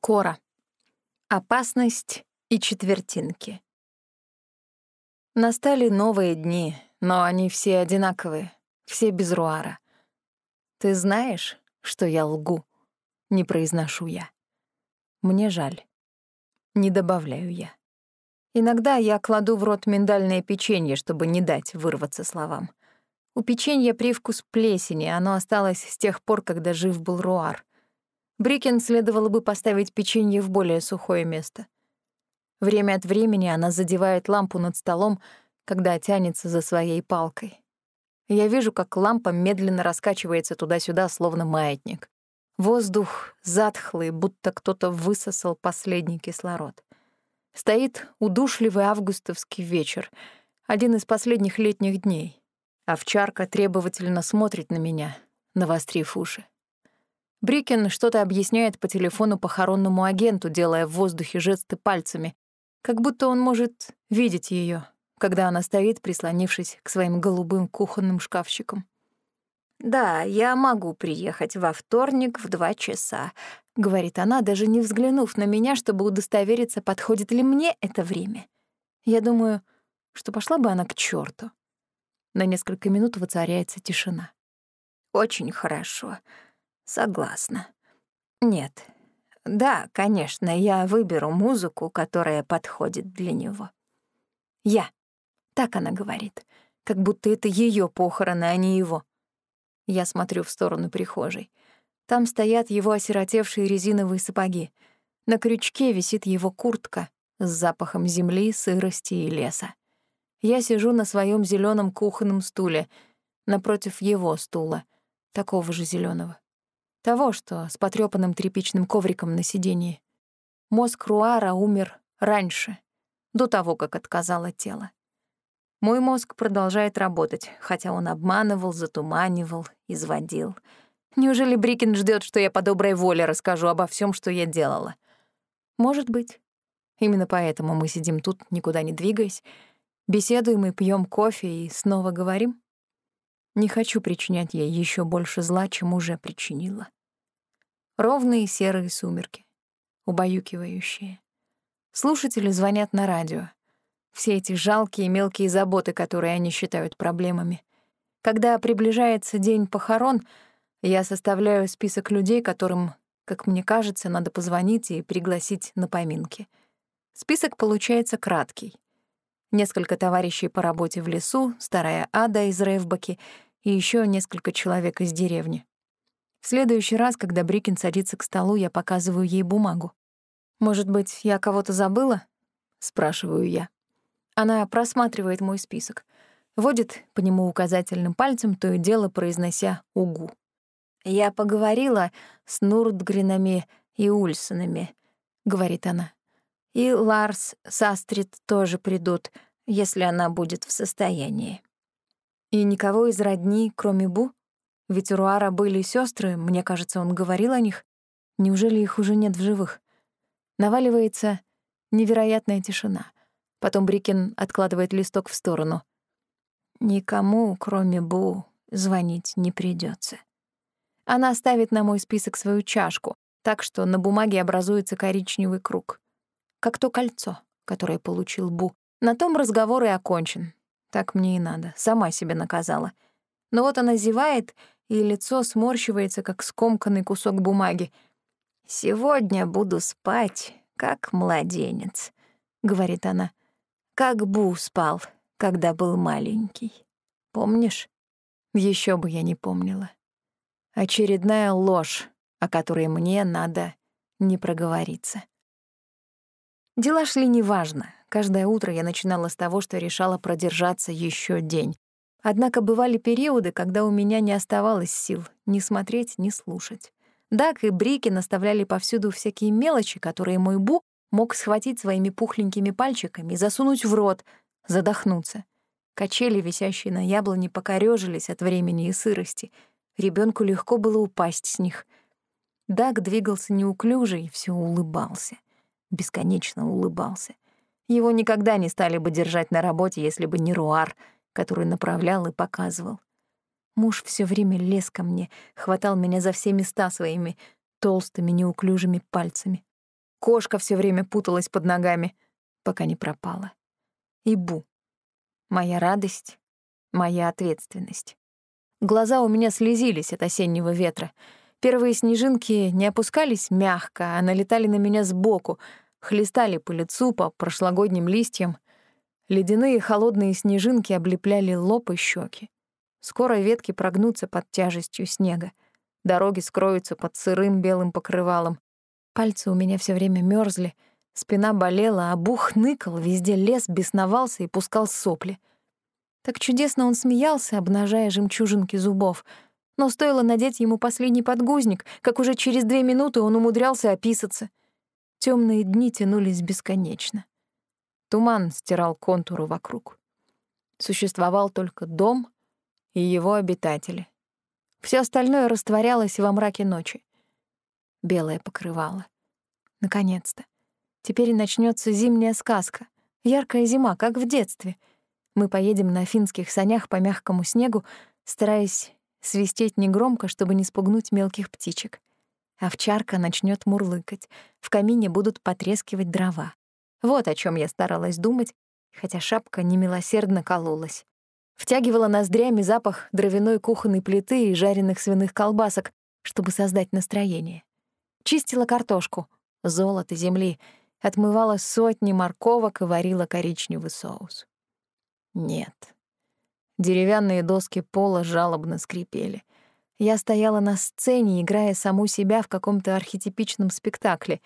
Кора. Опасность и четвертинки. Настали новые дни, но они все одинаковые, все без руара. Ты знаешь, что я лгу? Не произношу я. Мне жаль. Не добавляю я. Иногда я кладу в рот миндальное печенье, чтобы не дать вырваться словам. У печенья привкус плесени, оно осталось с тех пор, когда жив был руар. Брикен следовало бы поставить печенье в более сухое место. Время от времени она задевает лампу над столом, когда тянется за своей палкой. Я вижу, как лампа медленно раскачивается туда-сюда, словно маятник. Воздух затхлый, будто кто-то высосал последний кислород. Стоит удушливый августовский вечер, один из последних летних дней. Овчарка требовательно смотрит на меня, навострив уши. Брикин что-то объясняет по телефону похоронному агенту, делая в воздухе жесты пальцами, как будто он может видеть ее, когда она стоит, прислонившись к своим голубым кухонным шкафчикам. «Да, я могу приехать во вторник в два часа», — говорит она, даже не взглянув на меня, чтобы удостовериться, подходит ли мне это время. Я думаю, что пошла бы она к черту. На несколько минут воцаряется тишина. «Очень хорошо», Согласна. Нет. Да, конечно, я выберу музыку, которая подходит для него. Я. Так она говорит. Как будто это ее похороны, а не его. Я смотрю в сторону прихожей. Там стоят его осиротевшие резиновые сапоги. На крючке висит его куртка с запахом земли, сырости и леса. Я сижу на своем зеленом кухонном стуле, напротив его стула, такого же зеленого. Того, что с потрёпанным тряпичным ковриком на сиденье. Мозг Руара умер раньше, до того, как отказало тело. Мой мозг продолжает работать, хотя он обманывал, затуманивал, изводил. Неужели Брикин ждет, что я по доброй воле расскажу обо всем, что я делала? Может быть. Именно поэтому мы сидим тут, никуда не двигаясь, беседуем и пьем кофе и снова говорим. Не хочу причинять ей еще больше зла, чем уже причинила. Ровные серые сумерки, убаюкивающие. Слушатели звонят на радио. Все эти жалкие мелкие заботы, которые они считают проблемами. Когда приближается день похорон, я составляю список людей, которым, как мне кажется, надо позвонить и пригласить на поминки. Список получается краткий — несколько товарищей по работе в лесу, старая Ада из Рейвбаки и еще несколько человек из деревни. В следующий раз, когда Брикин садится к столу, я показываю ей бумагу. «Может быть, я кого-то забыла?» — спрашиваю я. Она просматривает мой список, водит по нему указательным пальцем, то и дело произнося «угу». «Я поговорила с Нурдгринами и Ульсонами», — говорит она. И Ларс с Астрид тоже придут, если она будет в состоянии. И никого из родни, кроме Бу? Ведь у Руара были сестры, мне кажется, он говорил о них. Неужели их уже нет в живых? Наваливается невероятная тишина. Потом Брикин откладывает листок в сторону. Никому, кроме Бу, звонить не придется. Она ставит на мой список свою чашку, так что на бумаге образуется коричневый круг как то кольцо, которое получил Бу. На том разговор и окончен. Так мне и надо, сама себе наказала. Но вот она зевает, и лицо сморщивается, как скомканный кусок бумаги. «Сегодня буду спать, как младенец», — говорит она. «Как Бу спал, когда был маленький. Помнишь?» Еще бы я не помнила. Очередная ложь, о которой мне надо не проговориться. Дела шли неважно. Каждое утро я начинала с того, что решала продержаться еще день. Однако бывали периоды, когда у меня не оставалось сил ни смотреть, ни слушать. Дак и Брики наставляли повсюду всякие мелочи, которые мой Бу мог схватить своими пухленькими пальчиками, засунуть в рот, задохнуться. Качели, висящие на яблоне, покорёжились от времени и сырости. Ребенку легко было упасть с них. Дак двигался неуклюже и все улыбался — бесконечно улыбался. Его никогда не стали бы держать на работе, если бы не Руар, который направлял и показывал. Муж все время лез ко мне, хватал меня за все места своими толстыми неуклюжими пальцами. кошка все время путалась под ногами, пока не пропала. И Бу. Моя радость, моя ответственность. Глаза у меня слезились от осеннего ветра. Первые снежинки не опускались мягко, а налетали на меня сбоку, хлестали по лицу, по прошлогодним листьям. Ледяные холодные снежинки облепляли лоб и щеки. Скоро ветки прогнутся под тяжестью снега. Дороги скроются под сырым белым покрывалом. Пальцы у меня все время мерзли, спина болела, а бух ныкал, везде лес, бесновался и пускал сопли. Так чудесно он смеялся, обнажая жемчужинки зубов. Но стоило надеть ему последний подгузник, как уже через две минуты он умудрялся описаться. Темные дни тянулись бесконечно. Туман стирал контуры вокруг. Существовал только дом и его обитатели. Все остальное растворялось во мраке ночи. Белое покрывало. Наконец-то. Теперь начнется зимняя сказка. Яркая зима, как в детстве. Мы поедем на финских санях по мягкому снегу, стараясь свистеть негромко, чтобы не спугнуть мелких птичек. Овчарка начнет мурлыкать. В камине будут потрескивать дрова. Вот о чем я старалась думать, хотя шапка немилосердно кололась. Втягивала ноздрями запах дровяной кухонной плиты и жареных свиных колбасок, чтобы создать настроение. Чистила картошку, золото земли, отмывала сотни морковок и варила коричневый соус. Нет. Деревянные доски пола жалобно скрипели. Я стояла на сцене, играя саму себя в каком-то архетипичном спектакле,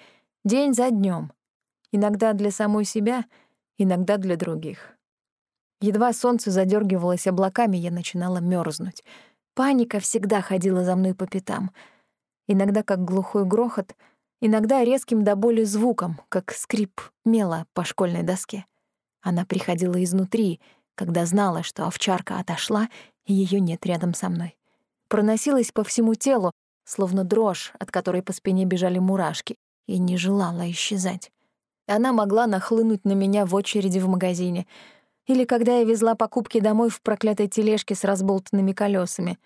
день за днем. Иногда для самой себя, иногда для других. Едва солнце задергивалось облаками, я начинала мерзнуть. Паника всегда ходила за мной по пятам. Иногда как глухой грохот, иногда резким до боли звуком, как скрип мела по школьной доске. Она приходила изнутри, когда знала, что овчарка отошла, и ее нет рядом со мной. Проносилась по всему телу, словно дрожь, от которой по спине бежали мурашки, и не желала исчезать. Она могла нахлынуть на меня в очереди в магазине — или когда я везла покупки домой в проклятой тележке с разболтанными колесами.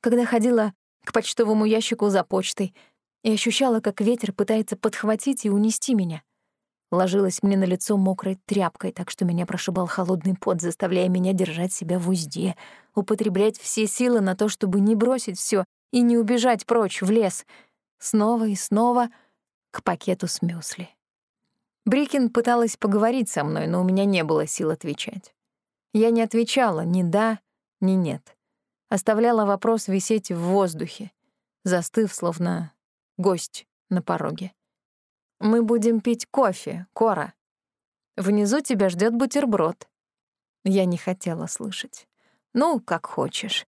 Когда ходила к почтовому ящику за почтой и ощущала, как ветер пытается подхватить и унести меня. Ложилась мне на лицо мокрой тряпкой, так что меня прошибал холодный пот, заставляя меня держать себя в узде, употреблять все силы на то, чтобы не бросить все и не убежать прочь в лес. Снова и снова к пакету с мюсли. Брикин пыталась поговорить со мной, но у меня не было сил отвечать. Я не отвечала ни «да», ни «нет». Оставляла вопрос висеть в воздухе, застыв, словно гость на пороге. «Мы будем пить кофе, Кора. Внизу тебя ждет бутерброд». Я не хотела слышать. «Ну, как хочешь».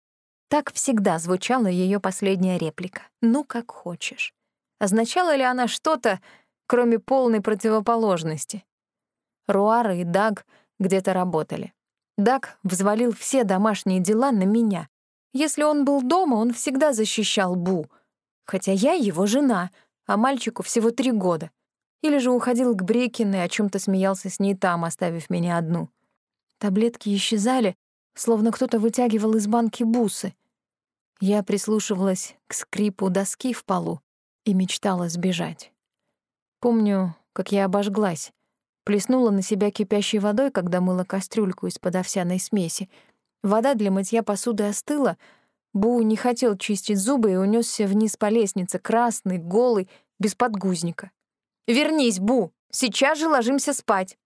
Так всегда звучала ее последняя реплика. «Ну, как хочешь». Означала ли она что-то, кроме полной противоположности. Руара и Даг где-то работали. Даг взвалил все домашние дела на меня. Если он был дома, он всегда защищал Бу. Хотя я его жена, а мальчику всего три года. Или же уходил к Брекин и о чем то смеялся с ней там, оставив меня одну. Таблетки исчезали, словно кто-то вытягивал из банки бусы. Я прислушивалась к скрипу доски в полу и мечтала сбежать. Помню, как я обожглась. Плеснула на себя кипящей водой, когда мыла кастрюльку из-под овсяной смеси. Вода для мытья посуды остыла. Бу не хотел чистить зубы и унесся вниз по лестнице, красный, голый, без подгузника. «Вернись, Бу! Сейчас же ложимся спать!»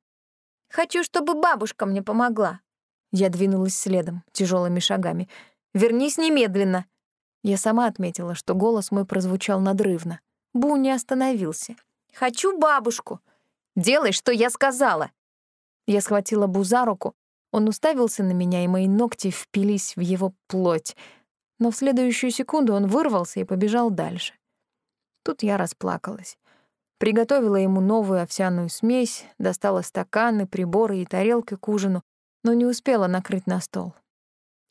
«Хочу, чтобы бабушка мне помогла!» Я двинулась следом, тяжелыми шагами. «Вернись немедленно!» Я сама отметила, что голос мой прозвучал надрывно. Бу не остановился. Хочу бабушку. Делай, что я сказала. Я схватила Бу за руку. Он уставился на меня, и мои ногти впились в его плоть. Но в следующую секунду он вырвался и побежал дальше. Тут я расплакалась. Приготовила ему новую овсяную смесь, достала стаканы, приборы и тарелки к ужину, но не успела накрыть на стол.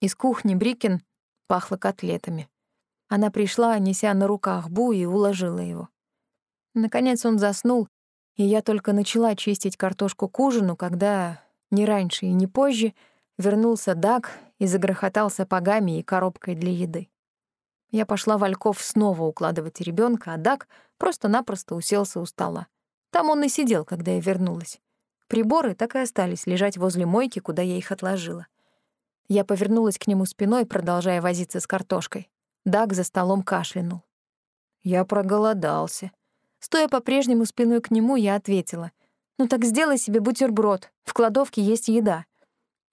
Из кухни Брикин пахло котлетами. Она пришла, неся на руках Бу, и уложила его. Наконец он заснул, и я только начала чистить картошку к ужину, когда, не раньше и не позже, вернулся Даг и загрохотал сапогами и коробкой для еды. Я пошла Вальков снова укладывать ребенка, а Даг просто-напросто уселся у стола. Там он и сидел, когда я вернулась. Приборы так и остались лежать возле мойки, куда я их отложила. Я повернулась к нему спиной, продолжая возиться с картошкой. Даг за столом кашлянул. Я проголодался. Стоя по-прежнему спиной к нему, я ответила. «Ну так сделай себе бутерброд. В кладовке есть еда».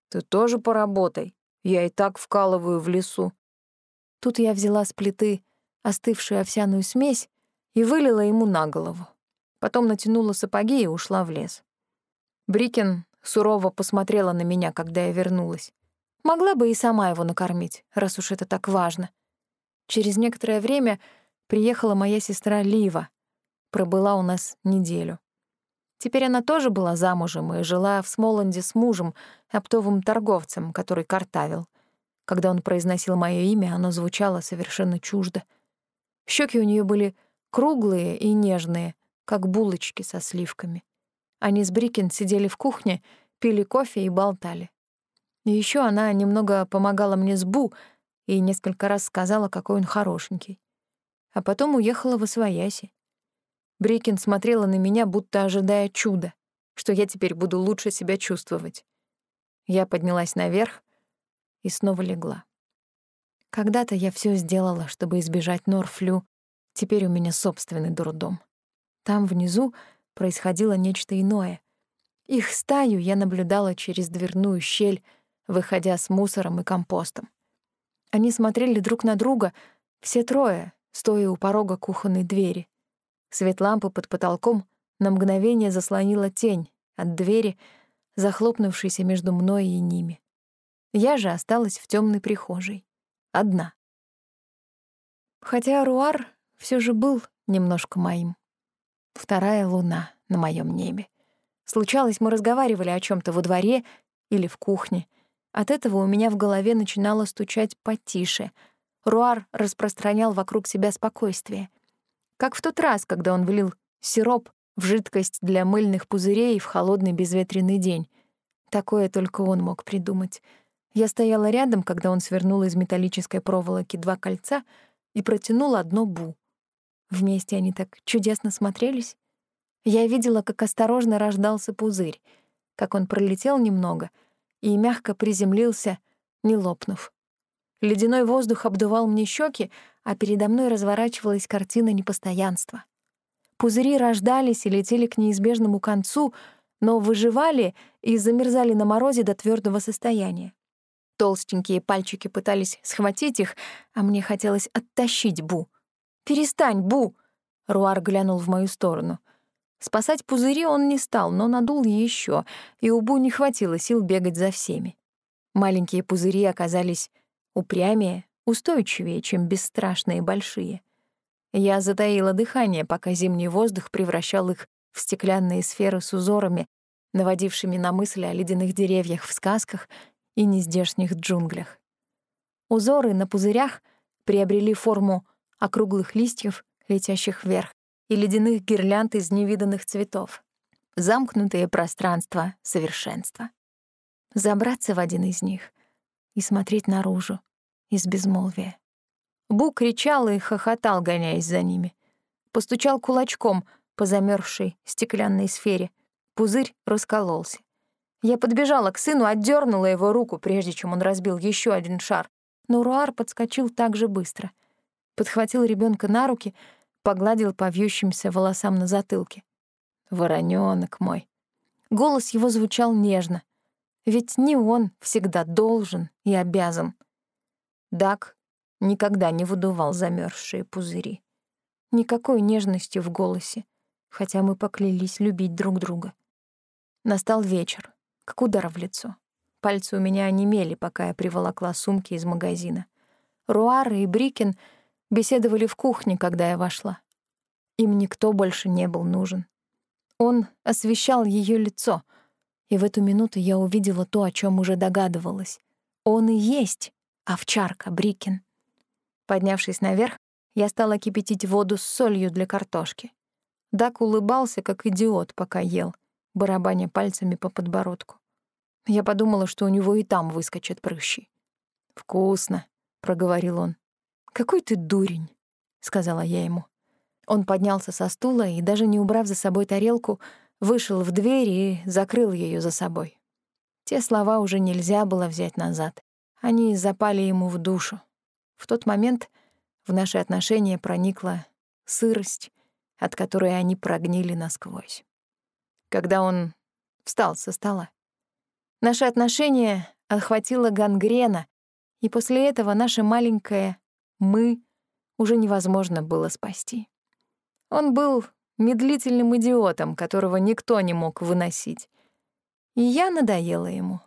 «Ты тоже поработай. Я и так вкалываю в лесу». Тут я взяла с плиты остывшую овсяную смесь и вылила ему на голову. Потом натянула сапоги и ушла в лес. Брикен сурово посмотрела на меня, когда я вернулась. Могла бы и сама его накормить, раз уж это так важно. Через некоторое время приехала моя сестра Лива. Пробыла у нас неделю. Теперь она тоже была замужем и жила в Смоланде с мужем, оптовым торговцем, который картавил. Когда он произносил мое имя, оно звучало совершенно чуждо. Щеки у нее были круглые и нежные, как булочки со сливками. Они с Брикен сидели в кухне, пили кофе и болтали. Еще она немного помогала мне с Бу и несколько раз сказала, какой он хорошенький. А потом уехала в Освояси. Брикин смотрела на меня, будто ожидая чуда, что я теперь буду лучше себя чувствовать. Я поднялась наверх и снова легла. Когда-то я все сделала, чтобы избежать Норфлю. Теперь у меня собственный дурдом. Там внизу происходило нечто иное. Их стаю я наблюдала через дверную щель, выходя с мусором и компостом. Они смотрели друг на друга, все трое, стоя у порога кухонной двери. Свет лампы под потолком на мгновение заслонила тень от двери, захлопнувшейся между мной и ними. Я же осталась в темной прихожей. Одна. Хотя Руар все же был немножко моим. Вторая луна на моем небе. Случалось, мы разговаривали о чем то во дворе или в кухне. От этого у меня в голове начинало стучать потише. Руар распространял вокруг себя спокойствие. Как в тот раз, когда он влил сироп в жидкость для мыльных пузырей в холодный безветренный день. Такое только он мог придумать. Я стояла рядом, когда он свернул из металлической проволоки два кольца и протянул одно Бу. Вместе они так чудесно смотрелись. Я видела, как осторожно рождался пузырь, как он пролетел немного и мягко приземлился, не лопнув. Ледяной воздух обдувал мне щеки, а передо мной разворачивалась картина непостоянства. Пузыри рождались и летели к неизбежному концу, но выживали и замерзали на морозе до твердого состояния. Толстенькие пальчики пытались схватить их, а мне хотелось оттащить Бу. «Перестань, Бу!» Руар глянул в мою сторону. Спасать пузыри он не стал, но надул еще, и у Бу не хватило сил бегать за всеми. Маленькие пузыри оказались упрямее, устойчивее, чем бесстрашные большие. Я затаила дыхание, пока зимний воздух превращал их в стеклянные сферы с узорами, наводившими на мысли о ледяных деревьях в сказках и нездешних джунглях. Узоры на пузырях приобрели форму округлых листьев, летящих вверх, и ледяных гирлянд из невиданных цветов. Замкнутые пространства совершенства. Забраться в один из них и смотреть наружу из безмолвия. Бу кричал и хохотал, гоняясь за ними. Постучал кулачком по замерзшей стеклянной сфере. Пузырь раскололся. Я подбежала к сыну, отдернула его руку, прежде чем он разбил еще один шар. Но Руар подскочил так же быстро — подхватил ребенка на руки, погладил по вьющимся волосам на затылке. «Воронёнок мой». Голос его звучал нежно. Ведь не он всегда должен и обязан. Дак никогда не выдувал замерзшие пузыри. Никакой нежности в голосе, хотя мы поклялись любить друг друга. Настал вечер, как удар в лицо. Пальцы у меня онемели, пока я приволокла сумки из магазина. Руары и Брикен — беседовали в кухне, когда я вошла. Им никто больше не был нужен. Он освещал ее лицо, и в эту минуту я увидела то, о чем уже догадывалась. Он и есть овчарка Брикин. Поднявшись наверх, я стала кипятить воду с солью для картошки. Дак улыбался, как идиот, пока ел, барабаня пальцами по подбородку. Я подумала, что у него и там выскочат прыщи. «Вкусно», — проговорил он. «Какой ты дурень», — сказала я ему. Он поднялся со стула и, даже не убрав за собой тарелку, вышел в дверь и закрыл ее за собой. Те слова уже нельзя было взять назад. Они запали ему в душу. В тот момент в наши отношения проникла сырость, от которой они прогнили насквозь. Когда он встал со стола. Наши отношения охватила гангрена, и после этого наше маленькое «мы» уже невозможно было спасти. Он был медлительным идиотом, которого никто не мог выносить. И я надоела ему.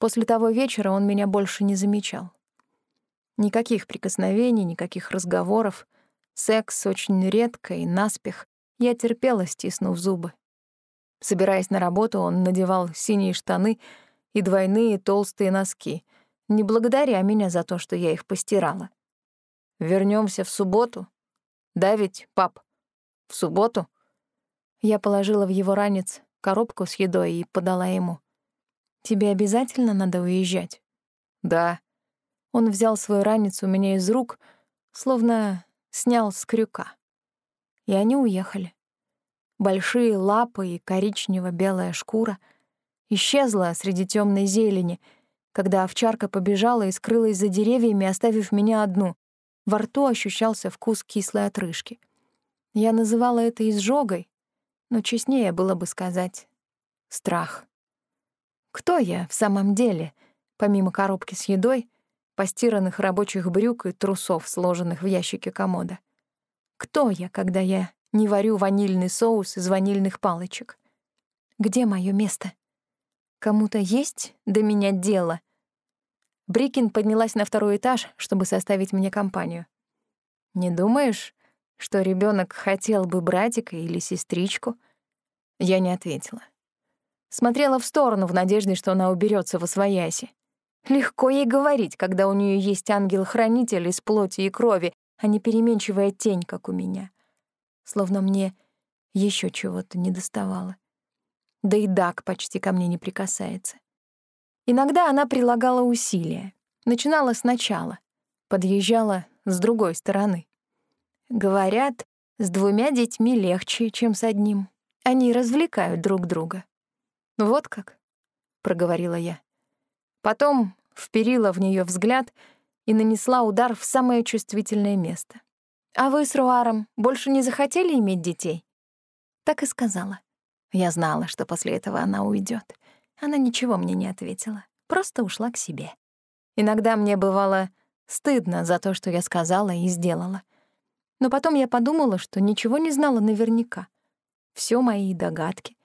После того вечера он меня больше не замечал. Никаких прикосновений, никаких разговоров. Секс очень редко и наспех. Я терпела, стиснув зубы. Собираясь на работу, он надевал синие штаны и двойные толстые носки, не благодаря меня за то, что я их постирала. Вернемся в субботу? Да ведь, пап? В субботу? Я положила в его ранец коробку с едой и подала ему. Тебе обязательно надо уезжать? Да. Он взял свой ранец у меня из рук, словно снял с крюка. И они уехали. Большие лапы и коричнево-белая шкура исчезла среди темной зелени, когда овчарка побежала и скрылась за деревьями, оставив меня одну. Во рту ощущался вкус кислой отрыжки. Я называла это изжогой, но честнее было бы сказать страх. Кто я в самом деле, помимо коробки с едой, постиранных рабочих брюк и трусов, сложенных в ящике комода? Кто я, когда я не варю ванильный соус из ванильных палочек? Где мое место? Кому-то есть до меня дело? Брикин поднялась на второй этаж, чтобы составить мне компанию. «Не думаешь, что ребенок хотел бы братика или сестричку?» Я не ответила. Смотрела в сторону в надежде, что она уберется во свояси. Легко ей говорить, когда у нее есть ангел-хранитель из плоти и крови, а не переменчивая тень, как у меня. Словно мне еще чего-то не доставало. Да и Дак почти ко мне не прикасается. Иногда она прилагала усилия. Начинала сначала, подъезжала с другой стороны. Говорят, с двумя детьми легче, чем с одним. Они развлекают друг друга. «Вот как?» — проговорила я. Потом вперила в нее взгляд и нанесла удар в самое чувствительное место. «А вы с Руаром больше не захотели иметь детей?» Так и сказала. Я знала, что после этого она уйдет. Она ничего мне не ответила, просто ушла к себе. Иногда мне бывало стыдно за то, что я сказала и сделала. Но потом я подумала, что ничего не знала наверняка. Все мои догадки,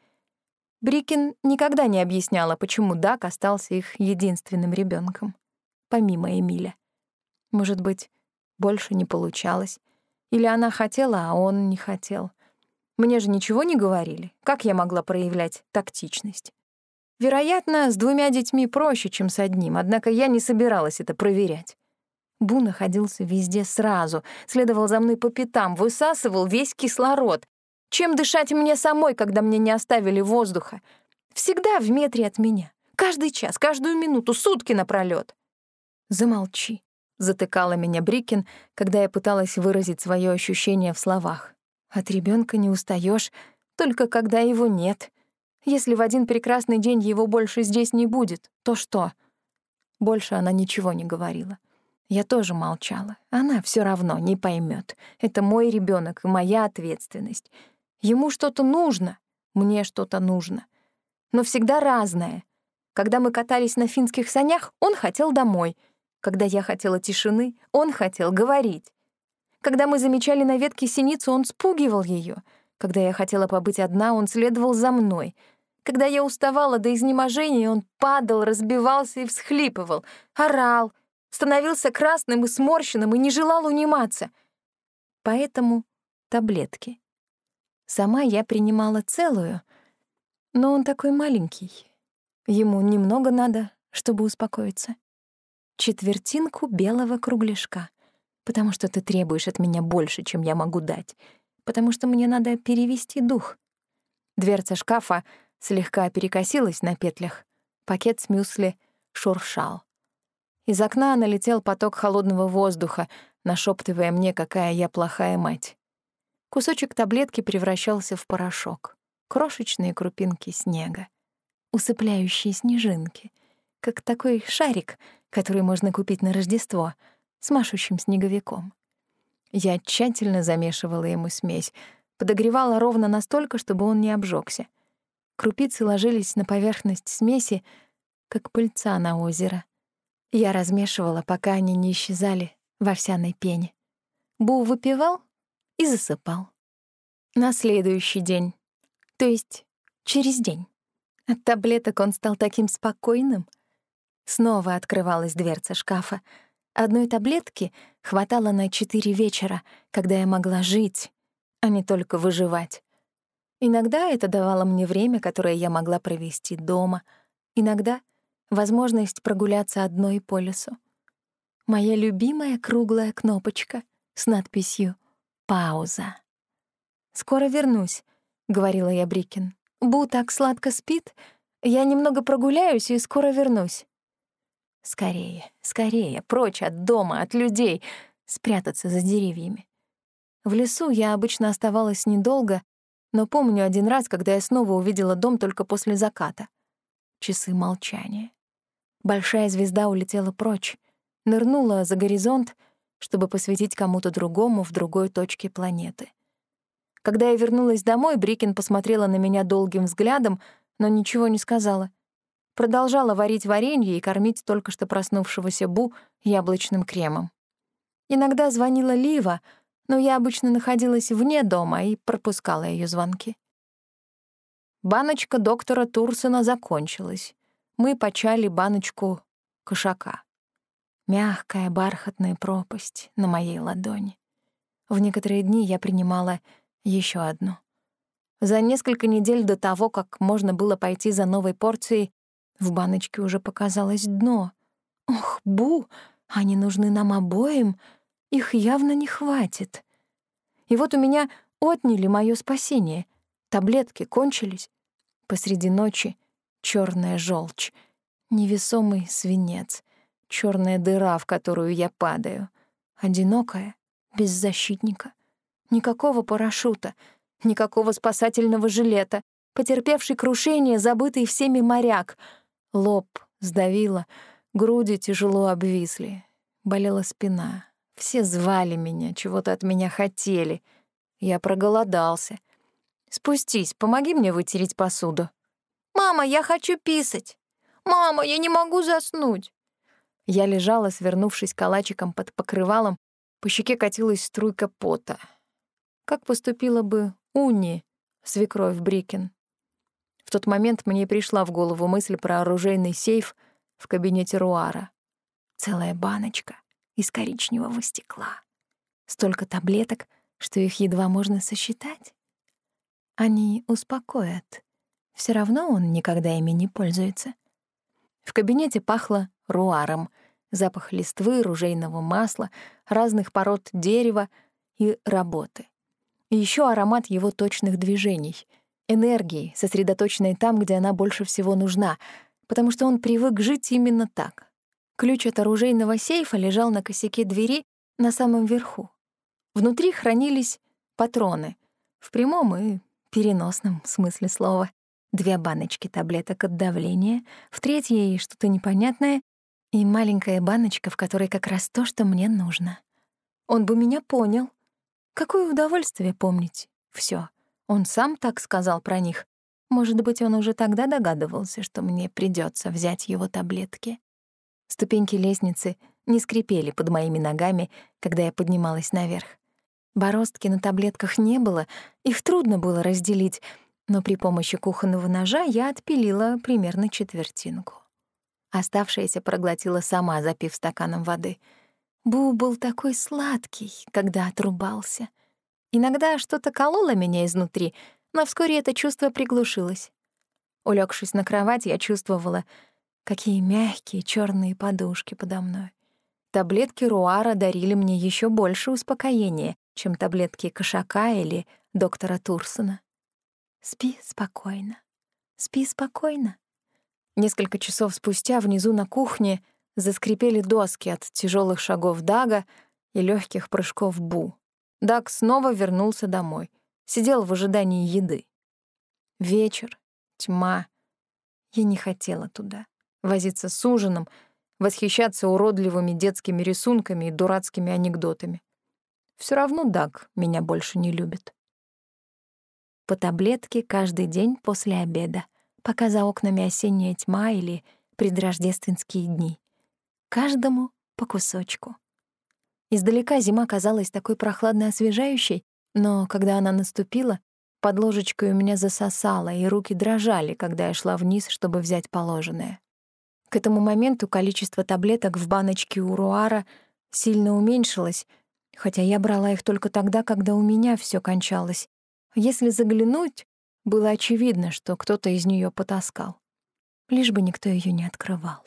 Брикин никогда не объясняла, почему Дак остался их единственным ребенком, помимо Эмиля. Может быть, больше не получалось. Или она хотела, а он не хотел. Мне же ничего не говорили. Как я могла проявлять тактичность? Вероятно, с двумя детьми проще, чем с одним, однако я не собиралась это проверять. Бу находился везде сразу, следовал за мной по пятам, высасывал весь кислород, чем дышать мне самой, когда мне не оставили воздуха? Всегда в метре от меня. Каждый час, каждую минуту, сутки напролёт. Замолчи. Затыкала меня Брикин, когда я пыталась выразить свое ощущение в словах. От ребенка не устаешь, только когда его нет. Если в один прекрасный день его больше здесь не будет, то что? Больше она ничего не говорила. Я тоже молчала. Она все равно не поймет. Это мой ребенок и моя ответственность. Ему что-то нужно, мне что-то нужно. Но всегда разное. Когда мы катались на финских санях, он хотел домой. Когда я хотела тишины, он хотел говорить. Когда мы замечали на ветке синицу, он спугивал ее. Когда я хотела побыть одна, он следовал за мной. Когда я уставала до изнеможения, он падал, разбивался и всхлипывал, орал, становился красным и сморщенным и не желал униматься. Поэтому таблетки. Сама я принимала целую, но он такой маленький. Ему немного надо, чтобы успокоиться. Четвертинку белого кругляшка, потому что ты требуешь от меня больше, чем я могу дать, потому что мне надо перевести дух. Дверца шкафа слегка перекосилась на петлях. Пакет с мюсли шуршал. Из окна налетел поток холодного воздуха, нашептывая мне, какая я плохая мать. Кусочек таблетки превращался в порошок. Крошечные крупинки снега. Усыпляющие снежинки. Как такой шарик, который можно купить на Рождество, с машущим снеговиком. Я тщательно замешивала ему смесь, подогревала ровно настолько, чтобы он не обжегся. Крупицы ложились на поверхность смеси, как пыльца на озеро. Я размешивала, пока они не исчезали в овсяной пене. Бу выпивал и засыпал. На следующий день, то есть через день, от таблеток он стал таким спокойным. Снова открывалась дверца шкафа. Одной таблетки хватало на четыре вечера, когда я могла жить, а не только выживать. Иногда это давало мне время, которое я могла провести дома, иногда — возможность прогуляться одной по лесу. Моя любимая круглая кнопочка с надписью «Пауза». «Скоро вернусь», — говорила я Брикин. «Бу так сладко спит. Я немного прогуляюсь и скоро вернусь». Скорее, скорее, прочь от дома, от людей, спрятаться за деревьями. В лесу я обычно оставалась недолго, но помню один раз, когда я снова увидела дом только после заката. Часы молчания. Большая звезда улетела прочь, нырнула за горизонт, чтобы посвятить кому-то другому в другой точке планеты. Когда я вернулась домой, Брикин посмотрела на меня долгим взглядом, но ничего не сказала. Продолжала варить варенье и кормить только что проснувшегося Бу яблочным кремом. Иногда звонила Лива — но я обычно находилась вне дома и пропускала ее звонки. Баночка доктора Турсона закончилась. Мы почали баночку кошака. Мягкая бархатная пропасть на моей ладони. В некоторые дни я принимала еще одну. За несколько недель до того, как можно было пойти за новой порцией, в баночке уже показалось дно. Ох, Бу, они нужны нам обоим — их явно не хватит. И вот у меня отняли мое спасение. Таблетки кончились. Посреди ночи черная желчь, невесомый свинец, черная дыра, в которую я падаю. Одинокая, без защитника. Никакого парашюта, никакого спасательного жилета, потерпевший крушение, забытый всеми моряк. Лоб сдавило, груди тяжело обвисли, болела спина, все звали меня, чего-то от меня хотели. Я проголодался. Спустись, помоги мне вытереть посуду. «Мама, я хочу писать! Мама, я не могу заснуть!» Я лежала, свернувшись калачиком под покрывалом, по щеке катилась струйка пота. Как поступила бы Уни, свекровь Брикин? В тот момент мне пришла в голову мысль про оружейный сейф в кабинете Руара. Целая баночка из коричневого стекла. Столько таблеток, что их едва можно сосчитать. Они успокоят. Все равно он никогда ими не пользуется. В кабинете пахло руаром, запах листвы, ружейного масла, разных пород дерева и работы. И еще аромат его точных движений, энергии, сосредоточенной там, где она больше всего нужна, потому что он привык жить именно так, Ключ от оружейного сейфа лежал на косяке двери на самом верху. Внутри хранились патроны, в прямом и переносном смысле слова. Две баночки таблеток от давления, в третьей что-то непонятное и маленькая баночка, в которой как раз то, что мне нужно. Он бы меня понял. Какое удовольствие помнить все. Он сам так сказал про них. Может быть, он уже тогда догадывался, что мне придется взять его таблетки. Ступеньки лестницы не скрипели под моими ногами, когда я поднималась наверх. Бороздки на таблетках не было, их трудно было разделить, но при помощи кухонного ножа я отпилила примерно четвертинку. Оставшееся проглотила сама, запив стаканом воды. Бу был такой сладкий, когда отрубался. Иногда что-то кололо меня изнутри, но вскоре это чувство приглушилось. Улегшись на кровать, я чувствовала — Какие мягкие черные подушки подо мной. Таблетки Руара дарили мне еще больше успокоения, чем таблетки Кошака или доктора Турсона. Спи спокойно. Спи спокойно. Несколько часов спустя внизу на кухне заскрипели доски от тяжелых шагов Дага и легких прыжков Бу. Даг снова вернулся домой. Сидел в ожидании еды. Вечер, тьма. Я не хотела туда. Возиться с ужином, восхищаться уродливыми детскими рисунками и дурацкими анекдотами. Все равно Даг меня больше не любит. По таблетке каждый день после обеда, пока за окнами осенняя тьма или предрождественские дни. Каждому по кусочку. Издалека зима казалась такой прохладно освежающей, но когда она наступила, под ложечкой у меня засосало, и руки дрожали, когда я шла вниз, чтобы взять положенное. К этому моменту количество таблеток в баночке у Руара сильно уменьшилось, хотя я брала их только тогда, когда у меня все кончалось. Если заглянуть, было очевидно, что кто-то из нее потаскал. Лишь бы никто ее не открывал.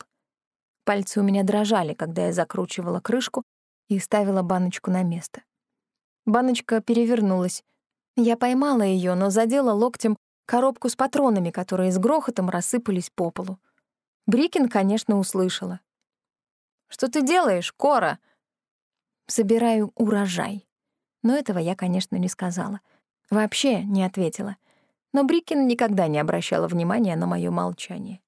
Пальцы у меня дрожали, когда я закручивала крышку и ставила баночку на место. Баночка перевернулась. Я поймала ее, но задела локтем коробку с патронами, которые с грохотом рассыпались по полу. Брикин, конечно, услышала. «Что ты делаешь, Кора?» «Собираю урожай». Но этого я, конечно, не сказала. Вообще не ответила. Но Брикин никогда не обращала внимания на моё молчание.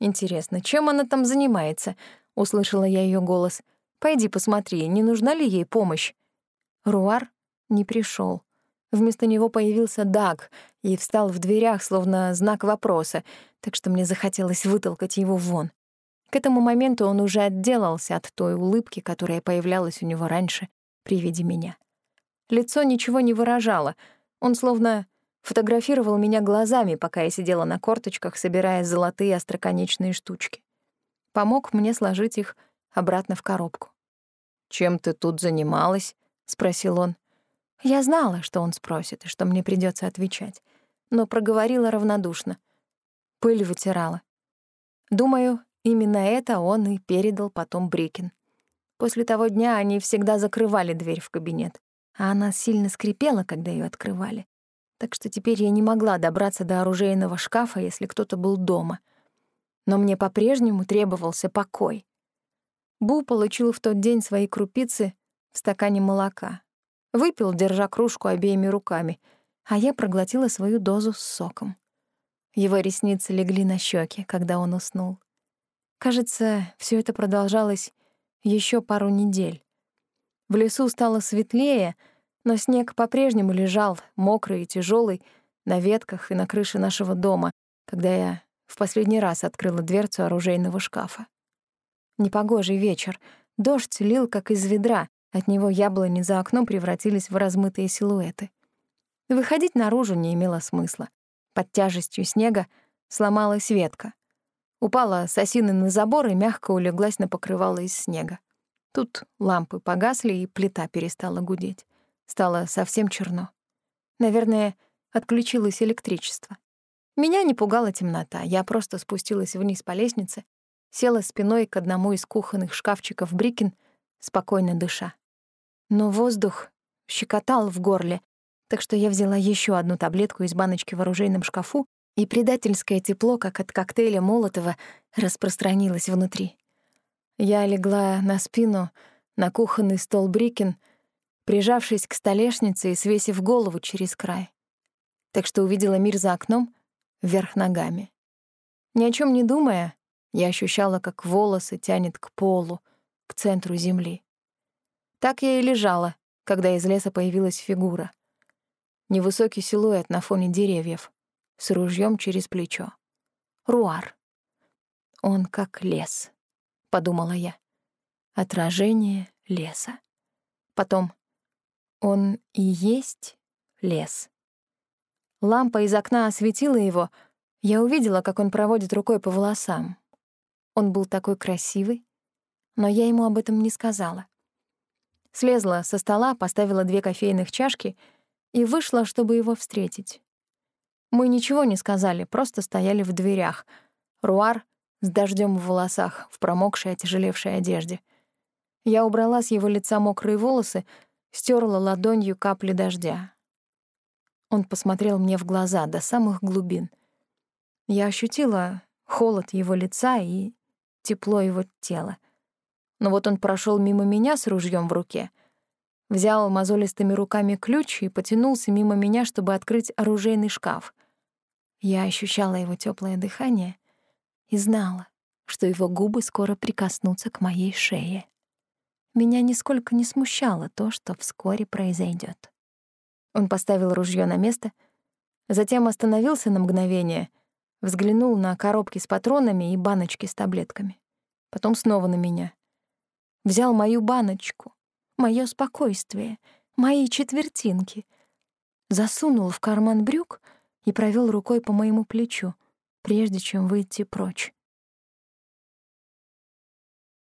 «Интересно, чем она там занимается?» — услышала я её голос. «Пойди посмотри, не нужна ли ей помощь?» Руар не пришёл. Вместо него появился Даг и встал в дверях, словно знак вопроса, так что мне захотелось вытолкать его вон. К этому моменту он уже отделался от той улыбки, которая появлялась у него раньше при виде меня. Лицо ничего не выражало, он словно фотографировал меня глазами, пока я сидела на корточках, собирая золотые остроконечные штучки. Помог мне сложить их обратно в коробку. «Чем ты тут занималась?» — спросил он. Я знала, что он спросит и что мне придется отвечать, но проговорила равнодушно. Пыль вытирала. Думаю, именно это он и передал потом Брикин. После того дня они всегда закрывали дверь в кабинет, а она сильно скрипела, когда ее открывали. Так что теперь я не могла добраться до оружейного шкафа, если кто-то был дома. Но мне по-прежнему требовался покой. Бу получил в тот день свои крупицы в стакане молока. Выпил, держа кружку обеими руками, а я проглотила свою дозу с соком. Его ресницы легли на щеки, когда он уснул. Кажется, все это продолжалось еще пару недель. В лесу стало светлее, но снег по-прежнему лежал, мокрый и тяжелый, на ветках и на крыше нашего дома, когда я в последний раз открыла дверцу оружейного шкафа. Непогожий вечер. Дождь лил, как из ведра, от него яблони за окном превратились в размытые силуэты. Выходить наружу не имело смысла. Под тяжестью снега сломалась ветка. Упала с осины на забор и мягко улеглась на покрывало из снега. Тут лампы погасли, и плита перестала гудеть. Стало совсем черно. Наверное, отключилось электричество. Меня не пугала темнота. Я просто спустилась вниз по лестнице, села спиной к одному из кухонных шкафчиков Брикин, спокойно дыша. Но воздух щекотал в горле, так что я взяла еще одну таблетку из баночки в оружейном шкафу, и предательское тепло, как от коктейля Молотова, распространилось внутри. Я легла на спину, на кухонный стол Брикин, прижавшись к столешнице и свесив голову через край. Так что увидела мир за окном вверх ногами. Ни о чем не думая, я ощущала, как волосы тянет к полу, к центру земли. Так я и лежала, когда из леса появилась фигура. Невысокий силуэт на фоне деревьев, с ружьем через плечо. Руар. Он как лес, — подумала я. Отражение леса. Потом, он и есть лес. Лампа из окна осветила его. Я увидела, как он проводит рукой по волосам. Он был такой красивый, но я ему об этом не сказала. Слезла со стола, поставила две кофейных чашки и вышла, чтобы его встретить. Мы ничего не сказали, просто стояли в дверях. Руар с дождем в волосах, в промокшей, отяжелевшей одежде. Я убрала с его лица мокрые волосы, стерла ладонью капли дождя. Он посмотрел мне в глаза до самых глубин. Я ощутила холод его лица и тепло его тела. Но вот он прошел мимо меня с ружьем в руке, Взял мозолистыми руками ключ и потянулся мимо меня, чтобы открыть оружейный шкаф. Я ощущала его теплое дыхание и знала, что его губы скоро прикоснутся к моей шее. Меня нисколько не смущало то, что вскоре произойдет. Он поставил ружье на место, затем остановился на мгновение, взглянул на коробки с патронами и баночки с таблетками. Потом снова на меня. Взял мою баночку, мое спокойствие, мои четвертинки, засунул в карман брюк и провел рукой по моему плечу, прежде чем выйти прочь.